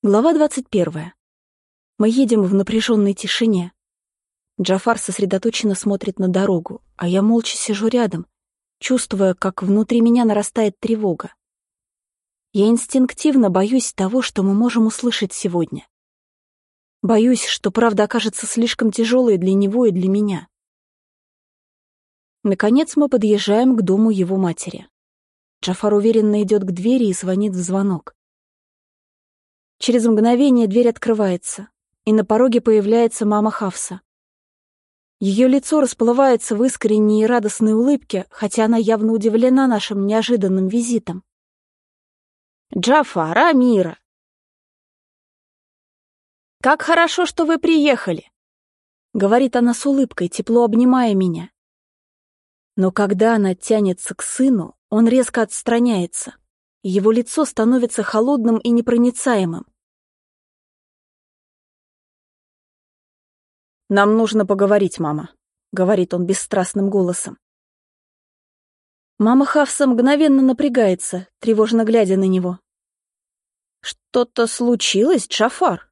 Глава 21. Мы едем в напряженной тишине. Джафар сосредоточенно смотрит на дорогу, а я молча сижу рядом, чувствуя, как внутри меня нарастает тревога. Я инстинктивно боюсь того, что мы можем услышать сегодня. Боюсь, что правда окажется слишком тяжелой для него и для меня. Наконец мы подъезжаем к дому его матери. Джафар уверенно идет к двери и звонит в звонок. Через мгновение дверь открывается, и на пороге появляется мама Хавса. Ее лицо расплывается в искренней и радостной улыбке, хотя она явно удивлена нашим неожиданным визитом. «Джафар, Амира!» «Как хорошо, что вы приехали!» — говорит она с улыбкой, тепло обнимая меня. Но когда она тянется к сыну, он резко отстраняется — его лицо становится холодным и непроницаемым. «Нам нужно поговорить, мама», — говорит он бесстрастным голосом. Мама Хавса мгновенно напрягается, тревожно глядя на него. «Что-то случилось, Джафар?»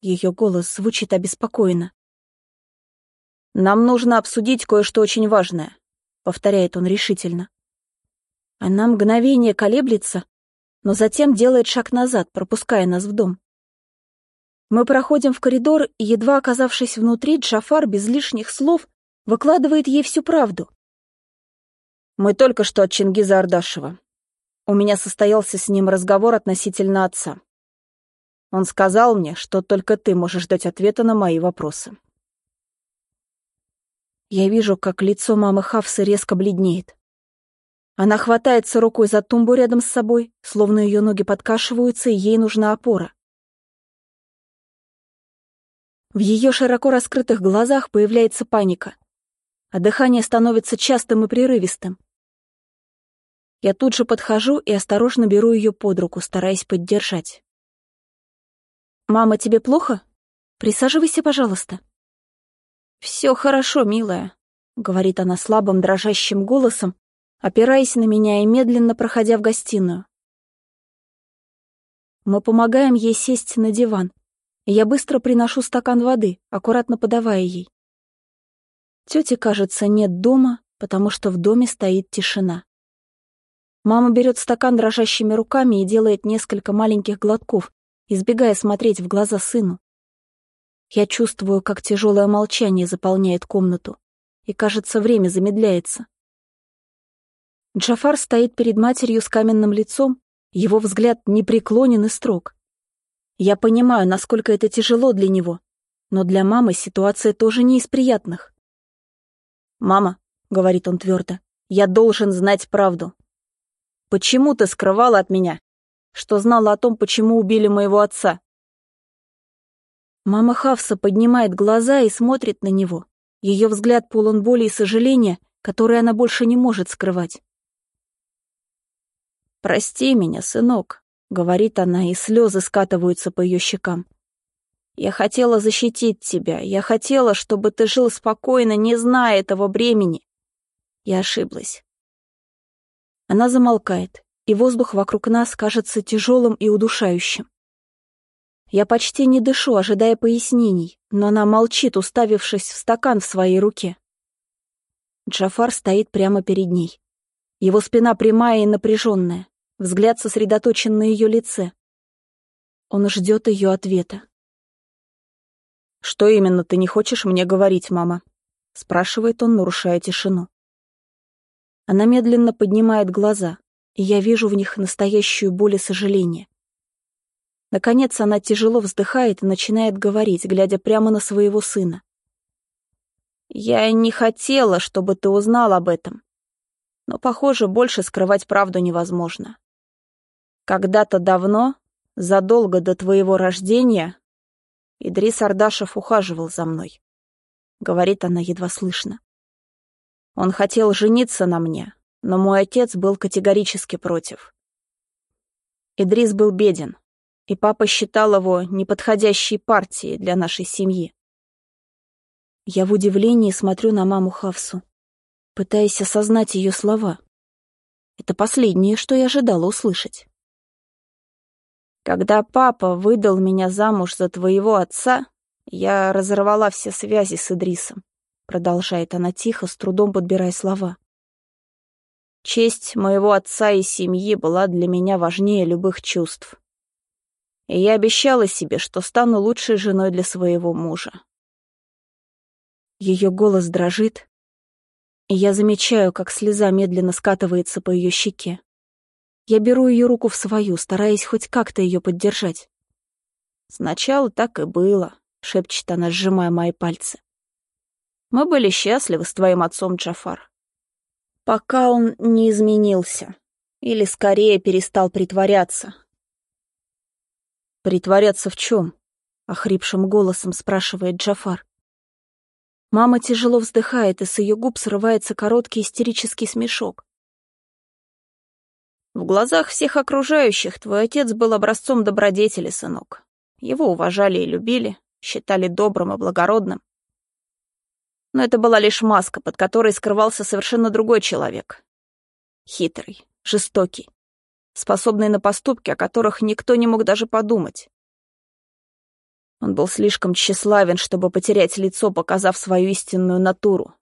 Ее голос звучит обеспокоенно. «Нам нужно обсудить кое-что очень важное», — повторяет он решительно. Она мгновение колеблется, но затем делает шаг назад, пропуская нас в дом. Мы проходим в коридор, и, едва оказавшись внутри, Джафар без лишних слов выкладывает ей всю правду. Мы только что от Чингиза Ардашева. У меня состоялся с ним разговор относительно отца. Он сказал мне, что только ты можешь дать ответы на мои вопросы. Я вижу, как лицо мамы Хавсы резко бледнеет. Она хватается рукой за тумбу рядом с собой, словно ее ноги подкашиваются, и ей нужна опора. В ее широко раскрытых глазах появляется паника, а дыхание становится частым и прерывистым. Я тут же подхожу и осторожно беру ее под руку, стараясь поддержать. «Мама, тебе плохо? Присаживайся, пожалуйста». «Все хорошо, милая», — говорит она слабым дрожащим голосом, опираясь на меня и медленно проходя в гостиную. Мы помогаем ей сесть на диван, я быстро приношу стакан воды, аккуратно подавая ей. Тети, кажется, нет дома, потому что в доме стоит тишина. Мама берет стакан дрожащими руками и делает несколько маленьких глотков, избегая смотреть в глаза сыну. Я чувствую, как тяжелое молчание заполняет комнату, и, кажется, время замедляется. Джафар стоит перед матерью с каменным лицом, его взгляд непреклонен и строг. Я понимаю, насколько это тяжело для него, но для мамы ситуация тоже не из приятных. «Мама», — говорит он твердо, — «я должен знать правду. Почему ты скрывала от меня, что знала о том, почему убили моего отца?» Мама Хавса поднимает глаза и смотрит на него. Ее взгляд полон боли и сожаления, которые она больше не может скрывать. «Прости меня, сынок», — говорит она, и слезы скатываются по ее щекам. «Я хотела защитить тебя, я хотела, чтобы ты жил спокойно, не зная этого бремени. Я ошиблась». Она замолкает, и воздух вокруг нас кажется тяжелым и удушающим. Я почти не дышу, ожидая пояснений, но она молчит, уставившись в стакан в своей руке. Джафар стоит прямо перед ней. Его спина прямая и напряженная, взгляд сосредоточен на ее лице. Он ждет ее ответа. «Что именно ты не хочешь мне говорить, мама?» — спрашивает он, нарушая тишину. Она медленно поднимает глаза, и я вижу в них настоящую боль и сожаление. Наконец она тяжело вздыхает и начинает говорить, глядя прямо на своего сына. «Я не хотела, чтобы ты узнал об этом но, похоже, больше скрывать правду невозможно. Когда-то давно, задолго до твоего рождения, Идрис Ардашев ухаживал за мной. Говорит она едва слышно. Он хотел жениться на мне, но мой отец был категорически против. Идрис был беден, и папа считал его неподходящей партией для нашей семьи. Я в удивлении смотрю на маму Хавсу пытаясь осознать ее слова. Это последнее, что я ожидала услышать. Когда папа выдал меня замуж за твоего отца, я разорвала все связи с Идрисом. Продолжает она тихо, с трудом подбирая слова. Честь моего отца и семьи была для меня важнее любых чувств. И я обещала себе, что стану лучшей женой для своего мужа. Ее голос дрожит, и я замечаю, как слеза медленно скатывается по ее щеке. Я беру ее руку в свою, стараясь хоть как-то ее поддержать. «Сначала так и было», — шепчет она, сжимая мои пальцы. «Мы были счастливы с твоим отцом, Джафар. Пока он не изменился. Или, скорее, перестал притворяться». «Притворяться в чем?» — охрипшим голосом спрашивает Джафар. Мама тяжело вздыхает, и с ее губ срывается короткий истерический смешок. В глазах всех окружающих твой отец был образцом добродетели, сынок. Его уважали и любили, считали добрым и благородным. Но это была лишь маска, под которой скрывался совершенно другой человек. Хитрый, жестокий, способный на поступки, о которых никто не мог даже подумать. Он был слишком тщеславен, чтобы потерять лицо, показав свою истинную натуру.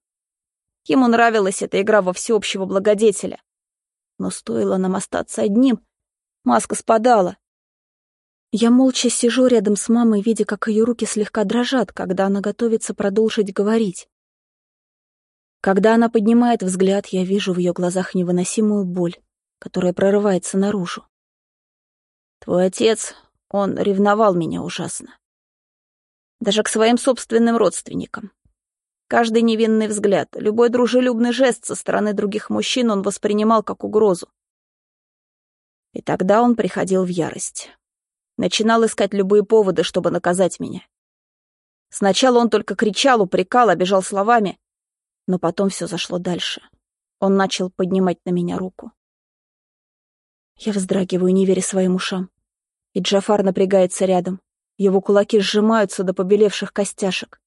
Ему нравилась эта игра во всеобщего благодетеля. Но стоило нам остаться одним, маска спадала. Я молча сижу рядом с мамой, видя, как ее руки слегка дрожат, когда она готовится продолжить говорить. Когда она поднимает взгляд, я вижу в ее глазах невыносимую боль, которая прорывается наружу. Твой отец, он ревновал меня ужасно даже к своим собственным родственникам. Каждый невинный взгляд, любой дружелюбный жест со стороны других мужчин он воспринимал как угрозу. И тогда он приходил в ярость. Начинал искать любые поводы, чтобы наказать меня. Сначала он только кричал, упрекал, обижал словами, но потом все зашло дальше. Он начал поднимать на меня руку. Я вздрагиваю, не веря своим ушам. И Джафар напрягается рядом. Его кулаки сжимаются до побелевших костяшек.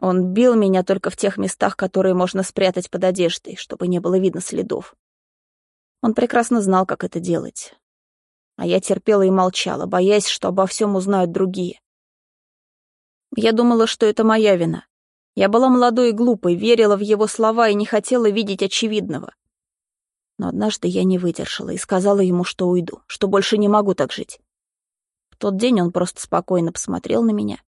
Он бил меня только в тех местах, которые можно спрятать под одеждой, чтобы не было видно следов. Он прекрасно знал, как это делать. А я терпела и молчала, боясь, что обо всем узнают другие. Я думала, что это моя вина. Я была молодой и глупой, верила в его слова и не хотела видеть очевидного. Но однажды я не выдержала и сказала ему, что уйду, что больше не могу так жить тот день он просто спокойно посмотрел на меня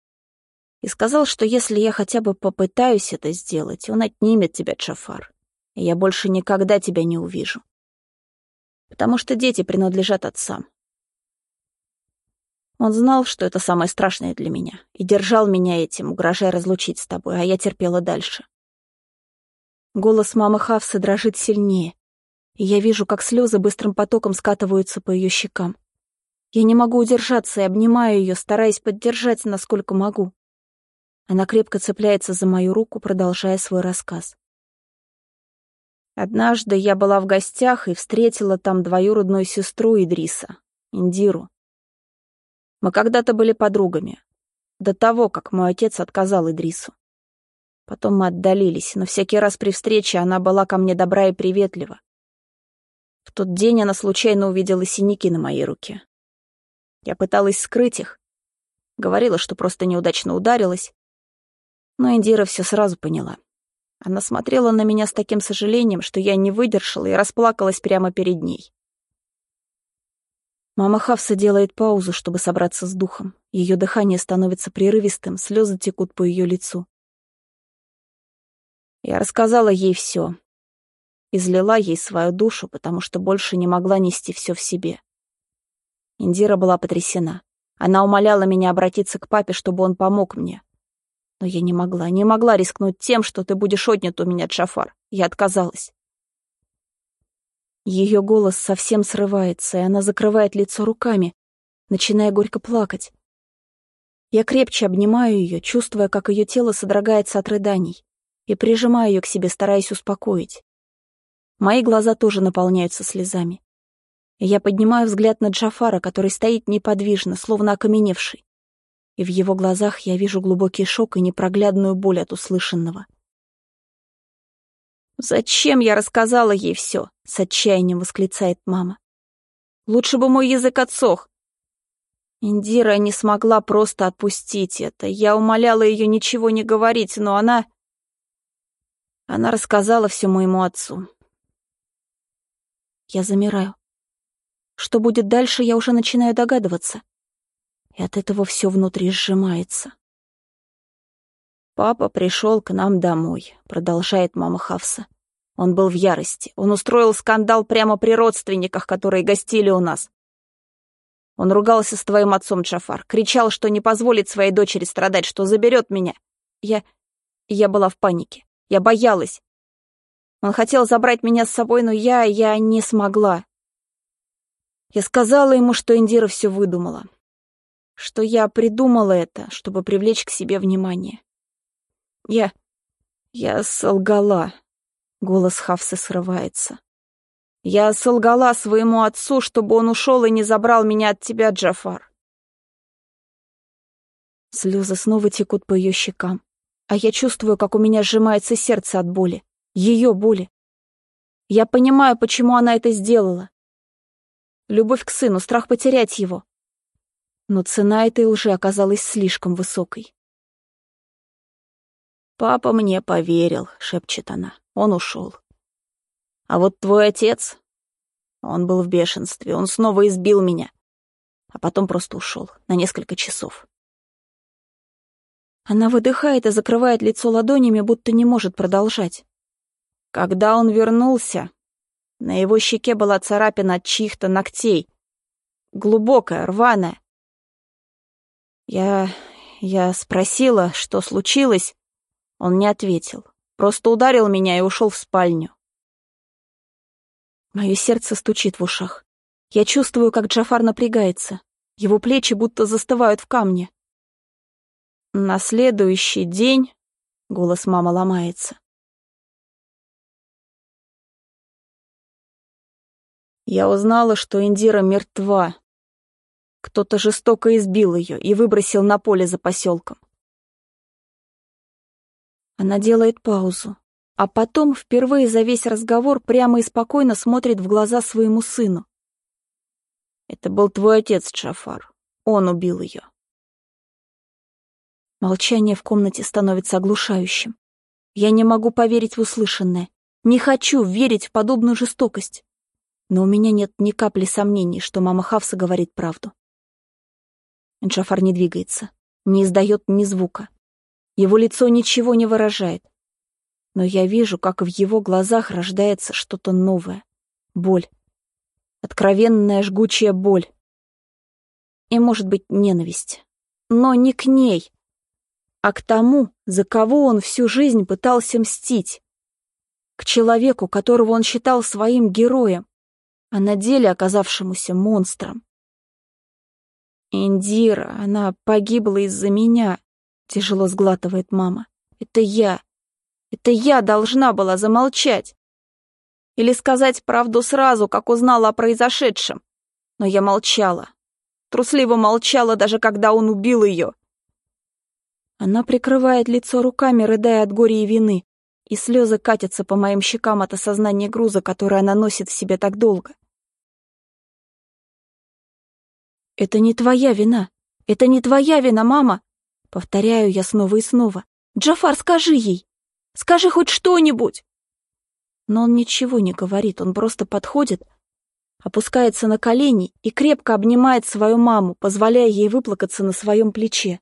и сказал, что если я хотя бы попытаюсь это сделать, он отнимет тебя, Джафар, и я больше никогда тебя не увижу. Потому что дети принадлежат отцам. Он знал, что это самое страшное для меня, и держал меня этим, угрожая разлучить с тобой, а я терпела дальше. Голос мамы Хавсы дрожит сильнее, и я вижу, как слезы быстрым потоком скатываются по ее щекам. Я не могу удержаться и обнимаю ее, стараясь поддержать, насколько могу. Она крепко цепляется за мою руку, продолжая свой рассказ. Однажды я была в гостях и встретила там двоюродную сестру Идриса, Индиру. Мы когда-то были подругами, до того, как мой отец отказал Идрису. Потом мы отдалились, но всякий раз при встрече она была ко мне добра и приветлива. В тот день она случайно увидела синяки на моей руке. Я пыталась скрыть их. Говорила, что просто неудачно ударилась. Но Индира все сразу поняла. Она смотрела на меня с таким сожалением, что я не выдержала и расплакалась прямо перед ней. Мама Хавса делает паузу, чтобы собраться с духом. Ее дыхание становится прерывистым, слезы текут по ее лицу. Я рассказала ей все. Излила ей свою душу, потому что больше не могла нести все в себе. Индира была потрясена. Она умоляла меня обратиться к папе, чтобы он помог мне. Но я не могла, не могла рискнуть тем, что ты будешь отнят у меня, Джафар. Я отказалась. Ее голос совсем срывается, и она закрывает лицо руками, начиная горько плакать. Я крепче обнимаю ее, чувствуя, как ее тело содрогается от рыданий, и прижимаю ее к себе, стараясь успокоить. Мои глаза тоже наполняются слезами. Я поднимаю взгляд на Джафара, который стоит неподвижно, словно окаменевший. И в его глазах я вижу глубокий шок и непроглядную боль от услышанного. «Зачем я рассказала ей все?» — с отчаянием восклицает мама. Лучше бы мой язык отсох. Индира не смогла просто отпустить это. Я умоляла ее ничего не говорить, но она... Она рассказала все моему отцу. Я замираю. Что будет дальше, я уже начинаю догадываться. И от этого все внутри сжимается. «Папа пришел к нам домой», — продолжает мама Хавса. Он был в ярости. Он устроил скандал прямо при родственниках, которые гостили у нас. Он ругался с твоим отцом, Джафар. Кричал, что не позволит своей дочери страдать, что заберет меня. Я... Я была в панике. Я боялась. Он хотел забрать меня с собой, но я... Я не смогла. Я сказала ему, что Индира все выдумала. Что я придумала это, чтобы привлечь к себе внимание. Я... Я солгала. Голос Хавсы срывается. Я солгала своему отцу, чтобы он ушел и не забрал меня от тебя, Джафар. Слезы снова текут по ее щекам, а я чувствую, как у меня сжимается сердце от боли, ее боли. Я понимаю, почему она это сделала. Любовь к сыну, страх потерять его. Но цена этой лжи оказалась слишком высокой. «Папа мне поверил», — шепчет она. «Он ушел. А вот твой отец, он был в бешенстве, он снова избил меня, а потом просто ушел на несколько часов. Она выдыхает и закрывает лицо ладонями, будто не может продолжать. Когда он вернулся, на его щеке была царапина от чьих-то ногтей. Глубокая, рваная. Я... я спросила, что случилось. Он не ответил. Просто ударил меня и ушел в спальню. Мое сердце стучит в ушах. Я чувствую, как Джафар напрягается. Его плечи будто застывают в камне. На следующий день голос мамы ломается. Я узнала, что Индира мертва. Кто-то жестоко избил ее и выбросил на поле за поселком. Она делает паузу, а потом впервые за весь разговор прямо и спокойно смотрит в глаза своему сыну. «Это был твой отец, Джафар. Он убил ее». Молчание в комнате становится оглушающим. Я не могу поверить в услышанное. Не хочу верить в подобную жестокость. Но у меня нет ни капли сомнений, что мама Хавса говорит правду. Джафар не двигается, не издает ни звука. Его лицо ничего не выражает но я вижу, как в его глазах рождается что-то новое. Боль. Откровенная жгучая боль. И, может быть, ненависть. Но не к ней, а к тому, за кого он всю жизнь пытался мстить. К человеку, которого он считал своим героем, а на деле оказавшемуся монстром. «Индира, она погибла из-за меня», — тяжело сглатывает мама. «Это я. Это я должна была замолчать. Или сказать правду сразу, как узнала о произошедшем. Но я молчала. Трусливо молчала, даже когда он убил ее. Она прикрывает лицо руками, рыдая от горя и вины, и слезы катятся по моим щекам от осознания груза, который она носит в себе так долго. «Это не твоя вина! Это не твоя вина, мама!» Повторяю я снова и снова. «Джафар, скажи ей!» Скажи хоть что-нибудь!» Но он ничего не говорит, он просто подходит, опускается на колени и крепко обнимает свою маму, позволяя ей выплакаться на своем плече.